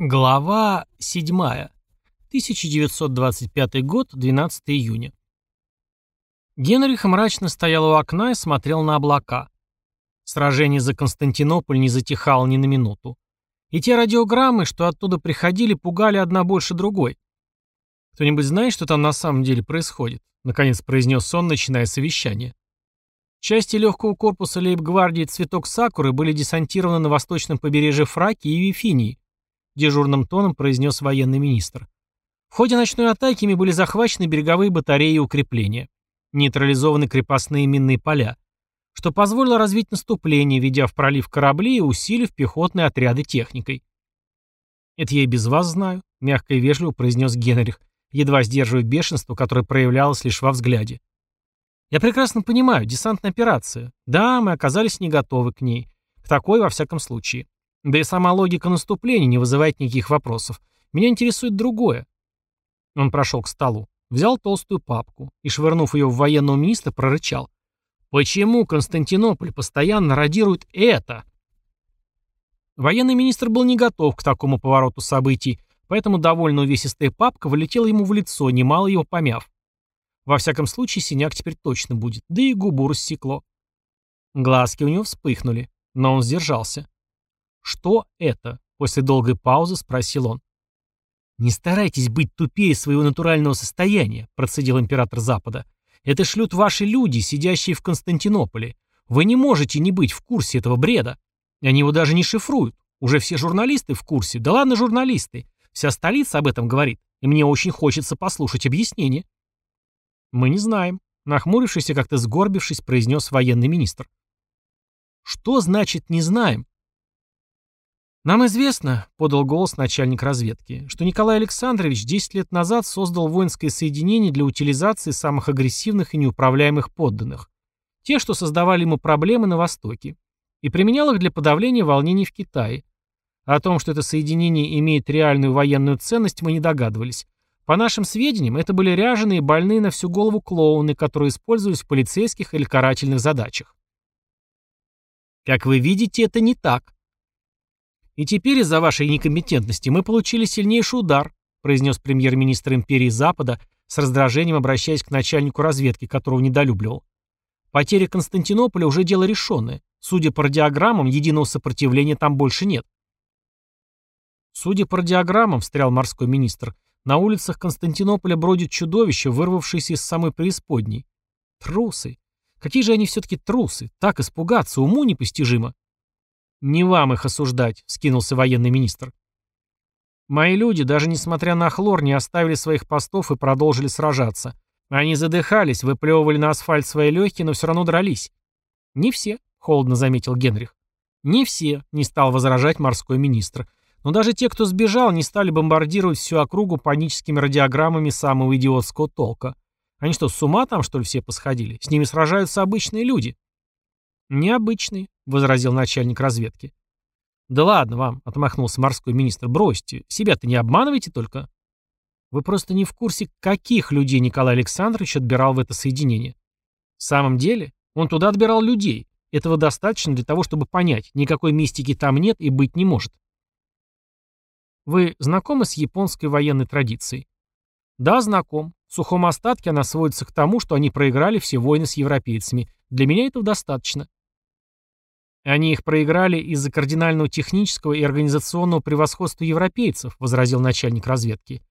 Глава 7. 1925 год, 12 июня. Генрих мрачно стоял у окна и смотрел на облака. Сражение за Константинополь не затихало ни на минуту. И те радиограммы, что оттуда приходили, пугали одна больше другой. «Кто-нибудь знает, что там на самом деле происходит?» — наконец произнес он, начиная совещание. Части легкого корпуса лейб-гвардии «Цветок Сакуры» были десантированы на восточном побережье Фракии и Вифинии, дежурным тоном произнес военный министр. В ходе ночной атаки ими были захвачены береговые батареи и укрепления, нейтрализованы крепостные минные поля, что позволило развить наступление, ведя в пролив корабли и усилив пехотные отряды техникой. «Это я и без вас знаю», — мягко и вежливо произнес Генрих, едва сдерживая бешенство, которое проявлялось лишь во взгляде. «Я прекрасно понимаю, десантная операция. Да, мы оказались не готовы к ней. К такой, во всяком случае. Да и сама логика наступления не вызывает никаких вопросов. Меня интересует другое. Он прошел к столу, взял толстую папку и, швырнув ее в военного министра, прорычал. «Почему Константинополь постоянно радирует это?» Военный министр был не готов к такому повороту событий, поэтому довольно увесистая папка вылетела ему в лицо, немало его помяв. Во всяком случае, синяк теперь точно будет, да и губу рассекло. Глазки у него вспыхнули, но он сдержался. «Что это?» — после долгой паузы спросил он. «Не старайтесь быть тупее своего натурального состояния», — процедил император Запада. «Это шлют ваши люди, сидящие в Константинополе. Вы не можете не быть в курсе этого бреда. Они его даже не шифруют. Уже все журналисты в курсе. Да ладно журналисты. Вся столица об этом говорит. И мне очень хочется послушать объяснение». «Мы не знаем», — нахмурившись и как-то сгорбившись, произнес военный министр. «Что значит «не знаем»?» «Нам известно», — подал голос начальник разведки, что Николай Александрович 10 лет назад создал воинское соединение для утилизации самых агрессивных и неуправляемых подданных, те, что создавали ему проблемы на Востоке, и применял их для подавления волнений в Китае. О том, что это соединение имеет реальную военную ценность, мы не догадывались. По нашим сведениям, это были ряженые, больные на всю голову клоуны, которые использовались в полицейских или карательных задачах. Как вы видите, это не так, «И теперь из-за вашей некомпетентности мы получили сильнейший удар», произнес премьер-министр империи Запада, с раздражением обращаясь к начальнику разведки, которого недолюбливал. «Потеря Константинополя уже дело решенное. Судя по радиограммам, единого сопротивления там больше нет». «Судя по радиограммам», — встрял морской министр, «на улицах Константинополя бродит чудовище, вырвавшееся из самой преисподней. Трусы. Какие же они все-таки трусы? Так испугаться, уму непостижимо». «Не вам их осуждать», — скинулся военный министр. «Мои люди, даже несмотря на хлор, не оставили своих постов и продолжили сражаться. Они задыхались, выплевывали на асфальт свои легкие, но все равно дрались». «Не все», — холодно заметил Генрих. «Не все», — не стал возражать морской министр. «Но даже те, кто сбежал, не стали бомбардировать всю округу паническими радиограммами самого идиотского толка. Они что, с ума там, что ли, все посходили? С ними сражаются обычные люди». «Необычные», — возразил начальник разведки. «Да ладно вам», — отмахнулся морской министр, — «бросьте. Себя-то не обманывайте только». «Вы просто не в курсе, каких людей Николай Александрович отбирал в это соединение». «В самом деле, он туда отбирал людей. Этого достаточно для того, чтобы понять, никакой мистики там нет и быть не может». «Вы знакомы с японской военной традицией?» «Да, знаком. В сухом остатке она сводится к тому, что они проиграли все войны с европейцами. Для меня этого достаточно». Они их проиграли из-за кардинального технического и организационного превосходства европейцев, возразил начальник разведки.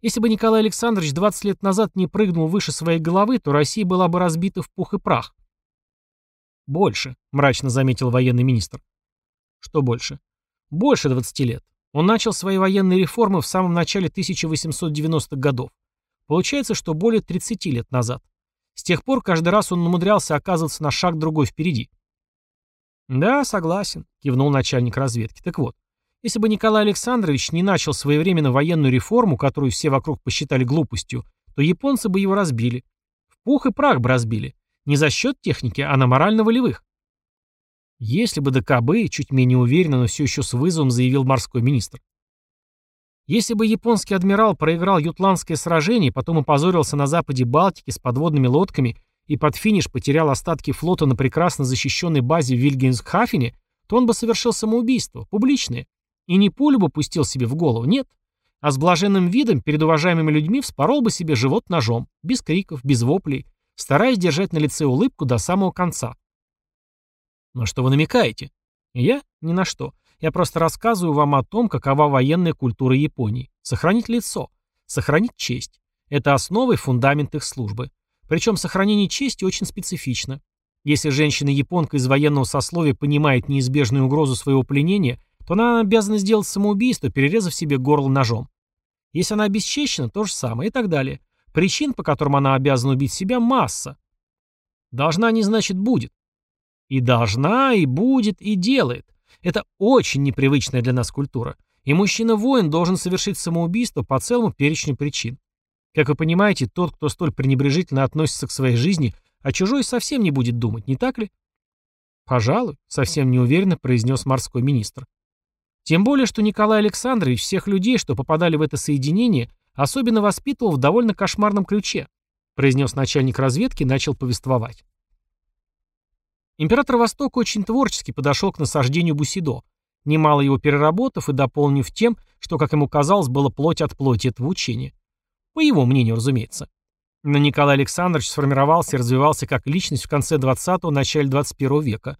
Если бы Николай Александрович 20 лет назад не прыгнул выше своей головы, то Россия была бы разбита в пух и прах. Больше, мрачно заметил военный министр. Что больше? Больше 20 лет. Он начал свои военные реформы в самом начале 1890-х годов. Получается, что более 30 лет назад. С тех пор каждый раз он умудрялся оказываться на шаг другой впереди. «Да, согласен», — кивнул начальник разведки. «Так вот, если бы Николай Александрович не начал своевременно военную реформу, которую все вокруг посчитали глупостью, то японцы бы его разбили. В пух и прах бы разбили. Не за счет техники, а на морально-волевых. Если бы ДКБ, чуть менее уверенно, но все еще с вызовом заявил морской министр. Если бы японский адмирал проиграл ютландское сражение, потом опозорился на западе Балтики с подводными лодками и под финиш потерял остатки флота на прекрасно защищенной базе в Вильгельмсхафене, то он бы совершил самоубийство, публичное. И не пулю пустил себе в голову, нет. А с блаженным видом перед уважаемыми людьми вспорол бы себе живот ножом, без криков, без воплей, стараясь держать на лице улыбку до самого конца. На что вы намекаете? Я? Ни на что. Я просто рассказываю вам о том, какова военная культура Японии. Сохранить лицо. Сохранить честь. Это основа и фундамент их службы. Причем сохранение чести очень специфично. Если женщина-японка из военного сословия понимает неизбежную угрозу своего пленения, то она обязана сделать самоубийство, перерезав себе горло ножом. Если она обесчещена, то же самое и так далее. Причин, по которым она обязана убить себя, масса. Должна не значит будет. И должна, и будет, и делает. Это очень непривычная для нас культура. И мужчина-воин должен совершить самоубийство по целому перечню причин. Как вы понимаете, тот, кто столь пренебрежительно относится к своей жизни, о чужой совсем не будет думать, не так ли? Пожалуй, совсем неуверенно произнес морской министр. Тем более, что Николай Александрович всех людей, что попадали в это соединение, особенно воспитывал в довольно кошмарном ключе, произнес начальник разведки и начал повествовать. Император Востока очень творчески подошел к насаждению Бусидо, немало его переработав и дополнив тем, что, как ему казалось, было плоть от плоти этого учения. По его мнению, разумеется. Но Николай Александрович сформировался и развивался как личность в конце 20-го, начале 21 века.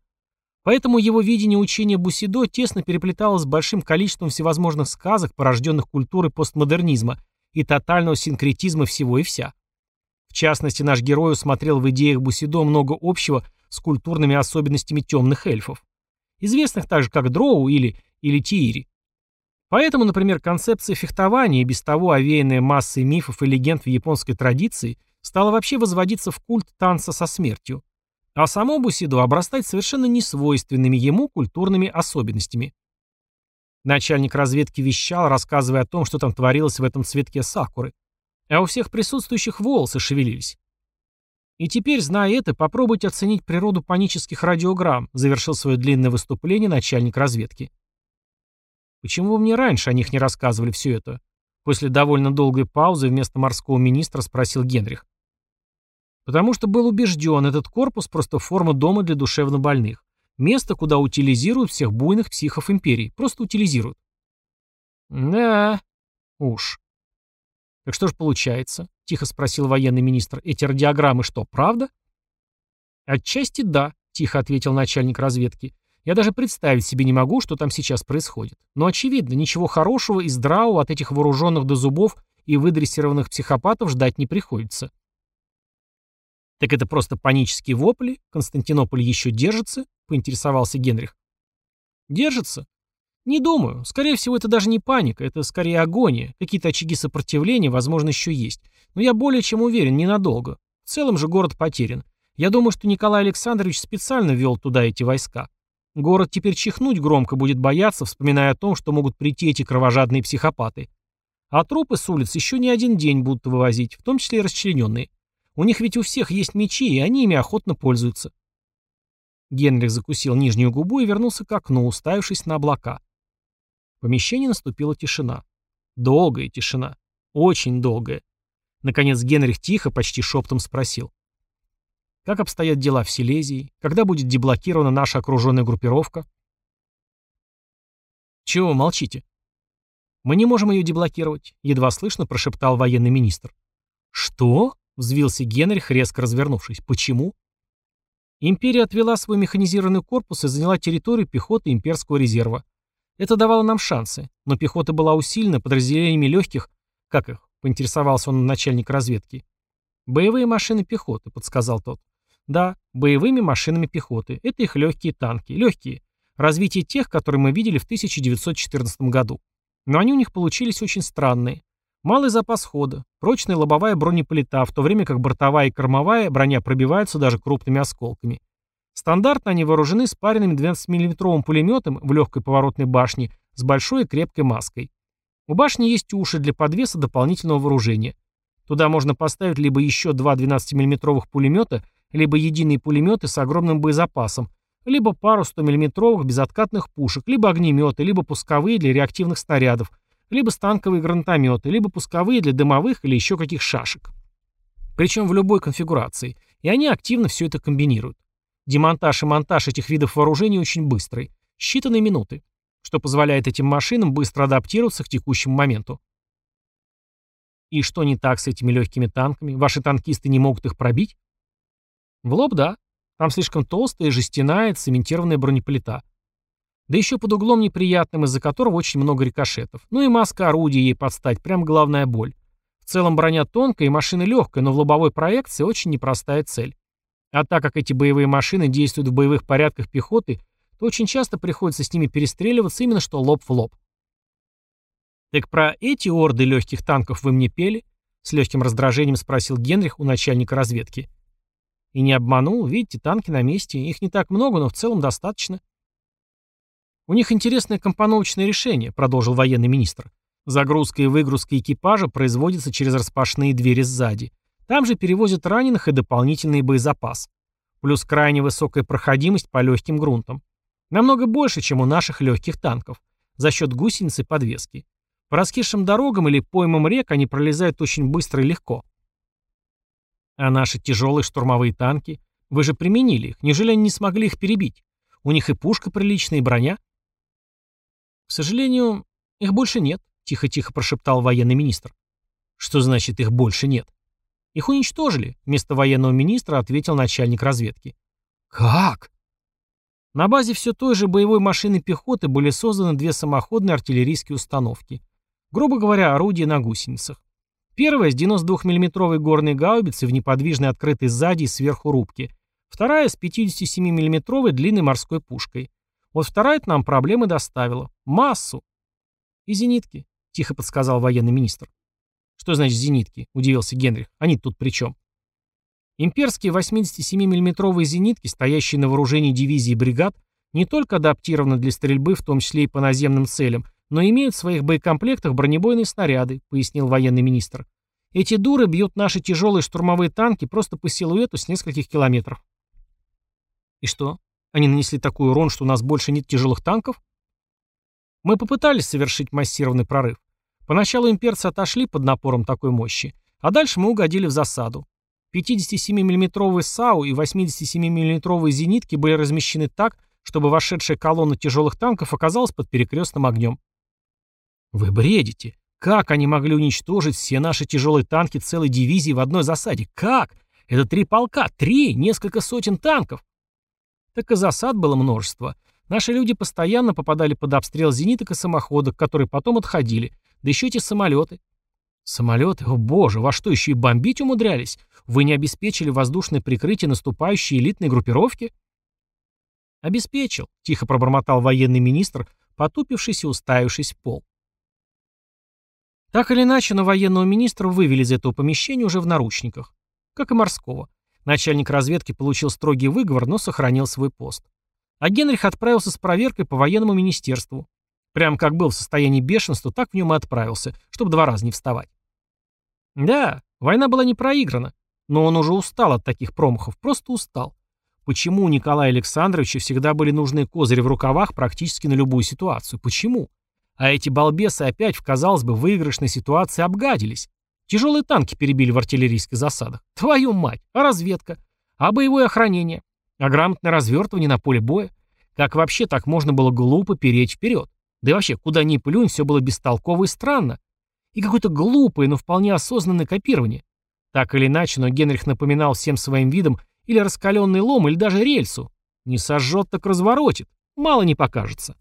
Поэтому его видение учения Бусидо тесно переплеталось с большим количеством всевозможных сказок, порожденных культурой постмодернизма и тотального синкретизма всего и вся. В частности, наш герой усмотрел в идеях Бусидо много общего с культурными особенностями темных эльфов, известных также как дроу или, или тиири. Поэтому, например, концепция фехтования, без того овеянная массой мифов и легенд в японской традиции, стала вообще возводиться в культ танца со смертью, а само Бусидо обрастать совершенно несвойственными ему культурными особенностями. Начальник разведки вещал, рассказывая о том, что там творилось в этом цветке сакуры. А у всех присутствующих волосы шевелились. И теперь, зная это, попробуйте оценить природу панических радиограмм, завершил свое длинное выступление начальник разведки. Почему вы мне раньше о них не рассказывали все это? После довольно долгой паузы вместо морского министра спросил Генрих. Потому что был убежден, этот корпус просто форма дома для душевнобольных. Место, куда утилизируют всех буйных психов империи. Просто утилизируют. Да, уж. Так что же получается? Тихо спросил военный министр. Эти радиограммы что, правда? Отчасти да, тихо ответил начальник разведки. Я даже представить себе не могу, что там сейчас происходит. Но очевидно, ничего хорошего и здравого от этих вооруженных до зубов и выдрессированных психопатов ждать не приходится. «Так это просто панические вопли? Константинополь еще держится?» — поинтересовался Генрих. «Держится? Не думаю. Скорее всего, это даже не паника, это скорее агония. Какие-то очаги сопротивления, возможно, еще есть. Но я более чем уверен, ненадолго. В целом же город потерян. Я думаю, что Николай Александрович специально ввел туда эти войска. Город теперь чихнуть громко будет бояться, вспоминая о том, что могут прийти эти кровожадные психопаты. А трупы с улиц еще не один день будут вывозить, в том числе и расчлененные. У них ведь у всех есть мечи, и они ими охотно пользуются. Генрих закусил нижнюю губу и вернулся к окну, уставившись на облака. В помещении наступила тишина. Долгая тишина. Очень долгая. Наконец Генрих тихо, почти шептом спросил. Как обстоят дела в Силезии? Когда будет деблокирована наша окруженная группировка? Чего вы молчите? Мы не можем ее деблокировать, едва слышно прошептал военный министр. Что? Взвился Генрих, резко развернувшись. Почему? Империя отвела свой механизированный корпус и заняла территорию пехоты имперского резерва. Это давало нам шансы, но пехота была усилена подразделениями легких, как их, поинтересовался он начальник разведки. Боевые машины пехоты, подсказал тот. Да, боевыми машинами пехоты. Это их легкие танки. Легкие. Развитие тех, которые мы видели в 1914 году. Но они у них получились очень странные. Малый запас хода, прочная лобовая бронеполита, в то время как бортовая и кормовая броня пробиваются даже крупными осколками. Стандартно они вооружены спаренным 12-мм пулеметом в легкой поворотной башне с большой и крепкой маской. У башни есть уши для подвеса дополнительного вооружения. Туда можно поставить либо еще два 12-мм пулемета либо единые пулеметы с огромным боезапасом, либо пару 100-мм безоткатных пушек, либо огнеметы, либо пусковые для реактивных снарядов, либо станковые гранатометы, либо пусковые для дымовых или еще каких шашек. Причем в любой конфигурации. И они активно все это комбинируют. Демонтаж и монтаж этих видов вооружений очень быстрый. Считанные минуты. что позволяет этим машинам быстро адаптироваться к текущему моменту. И что не так с этими легкими танками? Ваши танкисты не могут их пробить? В лоб, да. Там слишком толстая, жестяная, цементированная бронеплита. Да еще под углом неприятным, из-за которого очень много рикошетов. Ну и маска орудия ей подстать, прям главная боль. В целом броня тонкая и машина легкая, но в лобовой проекции очень непростая цель. А так как эти боевые машины действуют в боевых порядках пехоты, то очень часто приходится с ними перестреливаться именно что лоб в лоб. «Так про эти орды легких танков вы мне пели?» С легким раздражением спросил Генрих у начальника разведки. И не обманул, видите, танки на месте, их не так много, но в целом достаточно. У них интересное компоновочное решение, продолжил военный министр. Загрузка и выгрузка экипажа производится через распашные двери сзади. Там же перевозят раненых и дополнительный боезапас. Плюс крайне высокая проходимость по легким грунтам. Намного больше, чем у наших легких танков. За счет гусеницы подвески. По раскисшим дорогам или поймам рек они пролезают очень быстро и легко. А наши тяжелые штурмовые танки? Вы же применили их. Неужели они не смогли их перебить? У них и пушка приличная, и броня. К сожалению, их больше нет, тихо-тихо прошептал военный министр. Что значит их больше нет? Их уничтожили, вместо военного министра ответил начальник разведки. Как? На базе все той же боевой машины пехоты были созданы две самоходные артиллерийские установки. Грубо говоря, орудия на гусеницах. Первая с 92 миллиметровой горной гаубицей в неподвижной открытой сзади и сверху рубке. Вторая с 57 миллиметровой длинной морской пушкой. Вот вторая нам проблемы доставила. Массу. И зенитки, тихо подсказал военный министр. Что значит зенитки? Удивился Генрих. Они тут при чем? Имперские 87 миллиметровые зенитки, стоящие на вооружении дивизии бригад, не только адаптированы для стрельбы, в том числе и по наземным целям, но имеют в своих боекомплектах бронебойные снаряды, пояснил военный министр. Эти дуры бьют наши тяжелые штурмовые танки просто по силуэту с нескольких километров. И что? Они нанесли такой урон, что у нас больше нет тяжелых танков? Мы попытались совершить массированный прорыв. Поначалу имперцы отошли под напором такой мощи, а дальше мы угодили в засаду. 57 миллиметровые САУ и 87 миллиметровые зенитки были размещены так, чтобы вошедшая колонна тяжелых танков оказалась под перекрестным огнем. Вы бредите. Как они могли уничтожить все наши тяжелые танки целой дивизии в одной засаде? Как? Это три полка, три, несколько сотен танков. Так и засад было множество. Наши люди постоянно попадали под обстрел зениток и самоходок, которые потом отходили. Да еще эти самолеты. Самолеты? О боже, во что еще и бомбить умудрялись? Вы не обеспечили воздушное прикрытие наступающей элитной группировки? Обеспечил, тихо пробормотал военный министр, потупившись и уставившись в пол. Так или иначе, но военного министра вывели из этого помещения уже в наручниках. Как и морского. Начальник разведки получил строгий выговор, но сохранил свой пост. А Генрих отправился с проверкой по военному министерству. Прям как был в состоянии бешенства, так в нем и отправился, чтобы два раза не вставать. Да, война была не проиграна, но он уже устал от таких промахов, просто устал. Почему у Николая Александровича всегда были нужные козыри в рукавах практически на любую ситуацию? Почему? А эти балбесы опять в, казалось бы, выигрышной ситуации обгадились. Тяжелые танки перебили в артиллерийских засадах. Твою мать! А разведка? А боевое охранение? А грамотное развертывание на поле боя? Как вообще так можно было глупо переть вперед? Да и вообще, куда ни плюнь, все было бестолково и странно. И какое-то глупое, но вполне осознанное копирование. Так или иначе, но Генрих напоминал всем своим видом или раскаленный лом, или даже рельсу. Не сожжет, так разворотит. Мало не покажется.